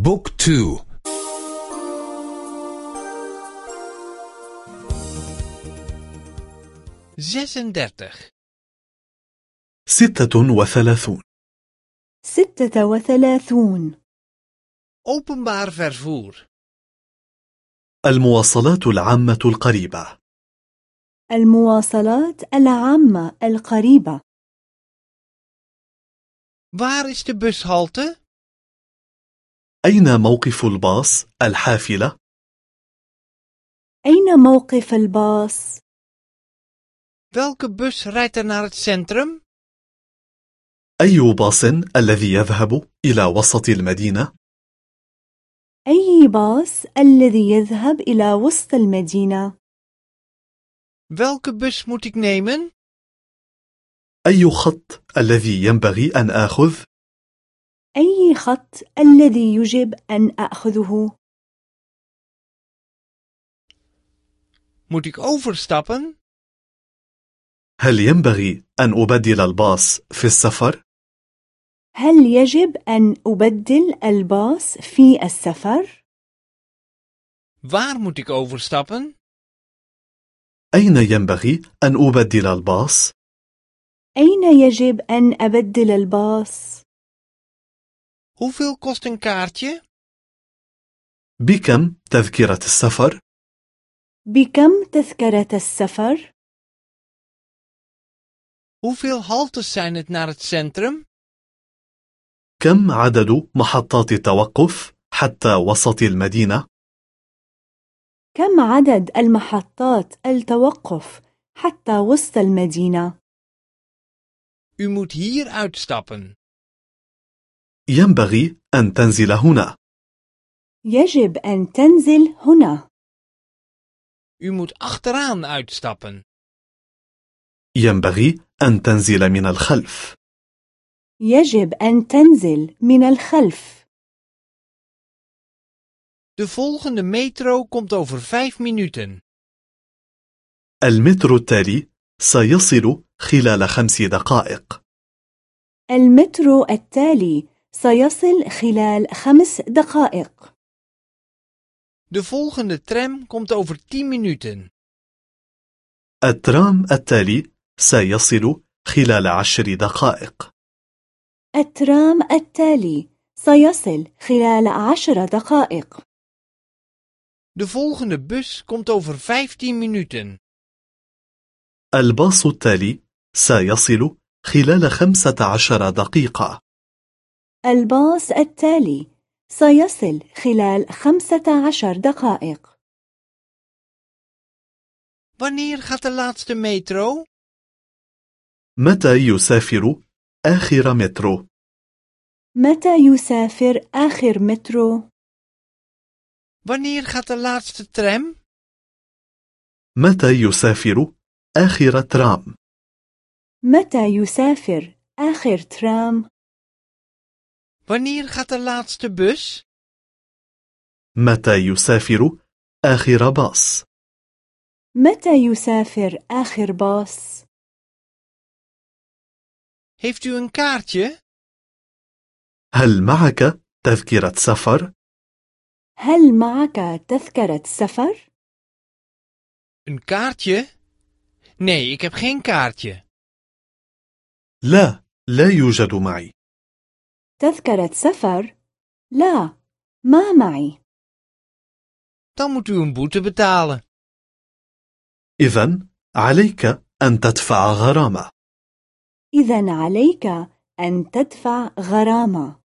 بوك تو. zesendertig ستة وثلاثون. ستة وثلاثون. Openbaar vervoer. المواصلات العامة القريبة. المواصلات العامة القريبة. Waar is de bushalte? أين موقف الباص الحافلة؟ أين موقف الباص؟ welke bus rijdt er naar het centrum أي باص الذي يذهب إلى وسط المدينة؟ أي باص الذي يذهب إلى وسط المدينة؟ welke bus moet ik nemen أي خط الذي ينبغي أن آخذ؟ أي خط الذي يجب أن أخذه؟ moet ik overstappen هل ينبغي أن أبدل الباص في السفر؟ هل يجب أن أبدل الباص في السفر؟ waar moet ik overstappen أين ينبغي أن أبدل الباص؟ أين يجب أن أبدل الباص؟ Hoeveel kost een kaartje بكم تذكرة السفر؟ بكم تذكرة السفر؟ hoeveel haltes zijn het naar het centrum كم عدد محطات التوقف حتى وسط المدينة؟ كم عدد المحطات التوقف حتى وسط المدينة؟ u moet hier uitstappen ينبغي أن تنزل هنا. يجب أن تنزل هنا. U moet achteraan uitstappen. ينبغي أن تنزل من الخلف. يجب أن تنزل من الخلف. De volgende metro komt over vijf minuten. المترو التالي سيصل خلال خمس دقائق. المترو التالي سيصل خلال خمس دقائق. De volgende tram komt over tien minuten. الترام التالي سيصل خلال عشر دقائق. الترام التالي سيصل خلال عشر دقائق. De volgende bus komt over vijftien minuten. الباص التالي سيصل خلال خمسة عشر دقيقة. الباص التالي سيصل خلال خمسة عشر دقائق wanneer gaat de laatste metro متى يسافر آخر مترو؟ متى يسافر آخر مترو؟ wanneer gaat de laatste tram متى يسافر آخر ترام؟ متى يسافر آخر ترام؟ Wanneer gaat de laatste bus متى يسافر آخر باص؟ متى يسافر آخر باص؟ heeft u een kaartje هل معك تذكرة سفر؟ هل معك تذكرة سفر؟ een kaartje nee ik heb geen kaartje لا، لا يوجد معي. تذكرة سفر؟ لا، ما معي. dan moet u een boete betalen إذن عليك أن تدفع غرامة. إذا عليك أن تدفع غرامة.